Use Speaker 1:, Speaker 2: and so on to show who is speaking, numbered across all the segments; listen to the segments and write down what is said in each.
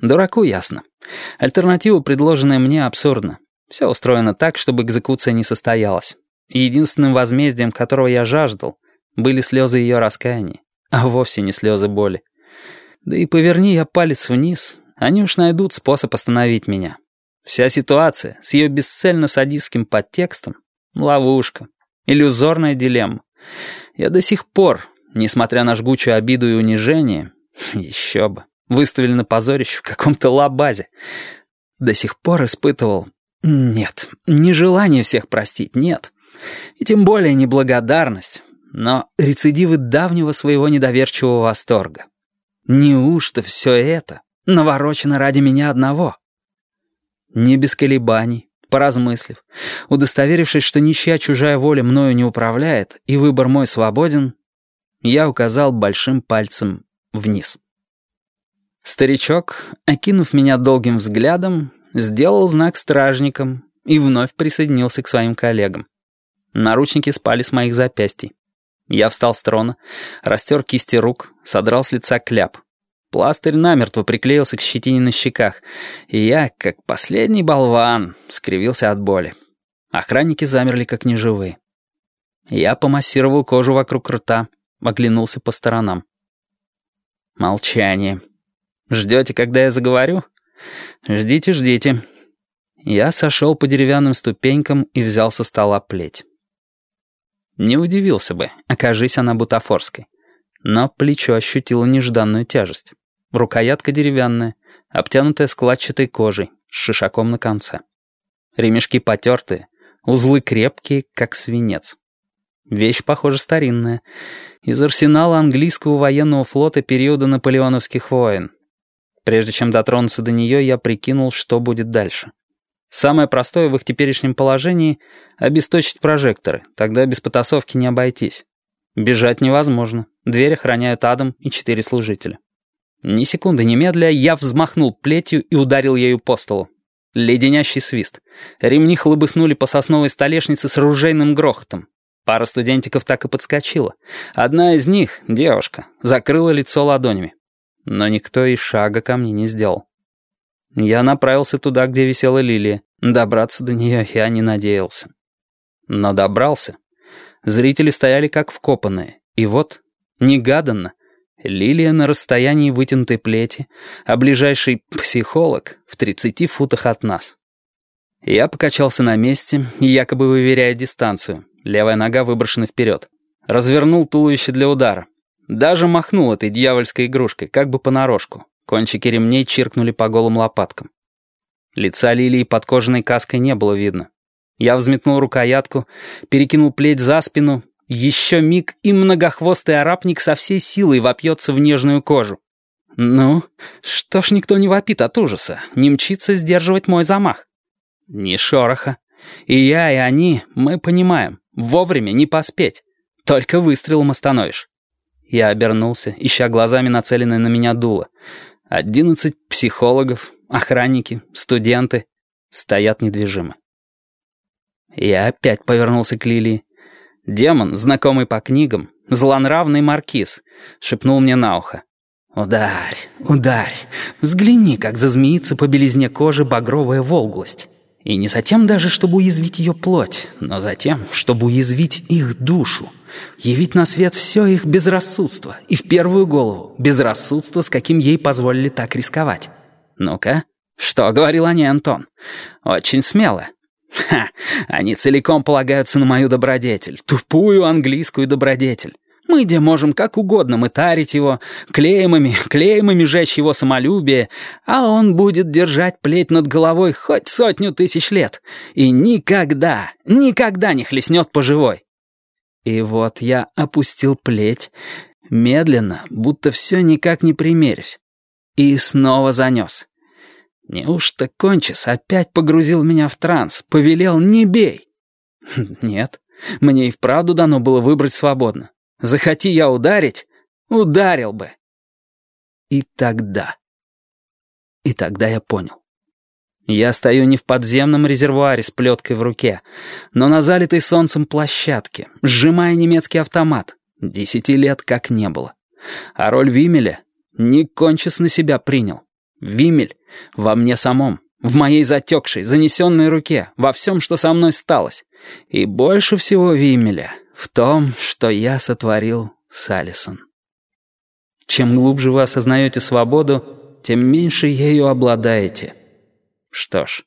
Speaker 1: Дураку ясно. Альтернатива, предложенная мне, абсурдна. Все устроено так, чтобы экзекуция не состоялась. Единственным возмездием, которого я жаждал, были слезы ее раскаяния, а вовсе не слезы боли. Да и поверни я палец вниз, они уж найдут способ остановить меня. Вся ситуация с ее бесцельно-садистским подтекстом — ловушка, иллюзорная дилемма. Я до сих пор, несмотря на жгучую обиду и унижение, еще бы, Выставили на позорище в каком-то лабазе. До сих пор испытывал... Нет, не желание всех простить, нет. И тем более не благодарность, но рецидивы давнего своего недоверчивого восторга. Неужто все это наворочено ради меня одного? Не без колебаний, поразмыслив, удостоверившись, что ничья чужая воля мною не управляет и выбор мой свободен, я указал большим пальцем вниз. Старичок, окинув меня долгим взглядом, сделал знак стражникам и вновь присоединился к своим коллегам. Наручники спали с моих запястий. Я встал с трона, растер кисти рук, содрал с лица кляп. Пластырь намертво приклеился к щетине на щеках, и я, как последний болван, скривился от боли. Охранники замерли, как неживые. Я помассировал кожу вокруг рта, оглянулся по сторонам. Молчание. Ждете, когда я заговорю? Ждите, ждите. Я сошел по деревянным ступенькам и взял со стола плеть. Не удивился бы, окажись она бутафорской. Но плечо ощутило нежданную тяжесть. Рукоятка деревянная, обтянутая складчатой кожей, с шишаком на конце. Ремешки потертые, узлы крепкие, как свинец. Вещь, похоже, старинная. Из арсенала английского военного флота периода наполеоновских войн. Прежде чем дотронуться до нее, я прикинул, что будет дальше. Самое простое в их теперешнем положении — обесточить прожекторы, тогда без потасовки не обойтись. Бежать невозможно, дверь охраняют Адам и четыре служителя. Ни секунды немедля я взмахнул плетью и ударил ею по столу. Леденящий свист. Ремни хлобыснули по сосновой столешнице с ружейным грохотом. Пара студентиков так и подскочила. Одна из них, девушка, закрыла лицо ладонями но никто и шага ко мне не сделал. Я направился туда, где висела лилия. Добраться до нее я не надеялся. Но добрался. Зрители стояли как вкопанные. И вот, негаданно, лилия на расстоянии вытянутой плети, а ближайший психолог в 30 футах от нас. Я покачался на месте, якобы выверяя дистанцию. Левая нога выброшена вперед. Развернул туловище для удара. Даже махнул этой дьявольской игрушкой, как бы понарошку. Кончики ремней чиркнули по голым лопаткам. Лица Лилии под кожаной каской не было видно. Я взметнул рукоятку, перекинул плеть за спину. Еще миг, и многохвостый арапник со всей силой вопьется в нежную кожу. Ну, что ж никто не вопит от ужаса, не мчится сдерживать мой замах. Ни шороха. И я, и они, мы понимаем, вовремя не поспеть. Только выстрелом остановишь. Я обернулся, ища глазами нацеленное на меня дуло. Одиннадцать психологов, охранники, студенты стоят недвижимо. Я опять повернулся к Лилии. Демон, знакомый по книгам, злонравный маркиз, шепнул мне на ухо. «Ударь, ударь, взгляни, как зазмеится по белизне кожи багровая волглость. И не затем даже, чтобы уязвить ее плоть, но затем, чтобы уязвить их душу, явить на свет все их безрассудство, и в первую голову безрассудство, с каким ей позволили так рисковать. Ну-ка, что говорил о ней Антон? Очень смело. Ха, они целиком полагаются на мою добродетель, тупую английскую добродетель. Мы где можем как угодно мытарить его, клеймами, клеймами жечь его самолюбие, а он будет держать плеть над головой хоть сотню тысяч лет и никогда, никогда не хлестнет по живой. И вот я опустил плеть, медленно, будто все никак не примерюсь, и снова занес. Неужто Кончис опять погрузил меня в транс, повелел «не бей»? Нет, мне и вправду дано было выбрать свободно. Захоти я ударить, ударил бы. И тогда... И тогда я понял. Я стою не в подземном резервуаре с плеткой в руке, но на залитой солнцем площадке, сжимая немецкий автомат. Десяти лет как не было. А роль Вимеля не кончис на себя принял. Вимель во мне самом, в моей затекшей, занесенной руке, во всем, что со мной сталось. И больше всего Вимеля в том, что я сотворил с Алисон. Чем глубже вы осознаете свободу, тем меньше ею обладаете. Что ж,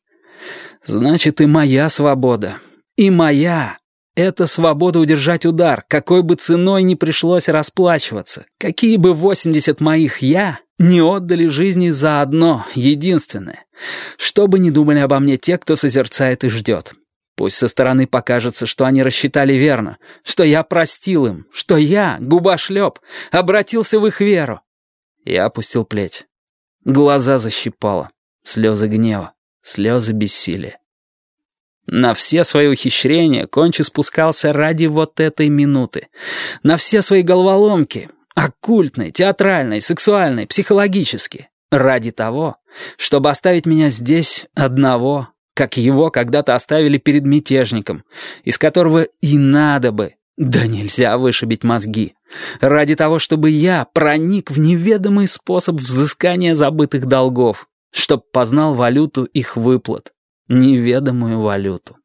Speaker 1: значит и моя свобода, и моя — это свобода удержать удар, какой бы ценой ни пришлось расплачиваться, какие бы 80 моих «я» не отдали жизни за одно, единственное. Что бы ни думали обо мне те, кто созерцает и ждет. Пусть со стороны покажется, что они рассчитали верно, что я простил им, что я, губошлеп, обратился в их веру. Я опустил плеть. Глаза защипало, слезы гнева, слезы бессилия. На все свои ухищрения Кончи спускался ради вот этой минуты. На все свои головоломки, оккультные, театральные, сексуальные, психологические. Ради того, чтобы оставить меня здесь одного, как его когда-то оставили перед мятежником, из которого и надо бы, да нельзя вышибить мозги. Ради того, чтобы я проник в неведомый способ взыскания забытых долгов, чтоб познал валюту их выплат неведомую валюту.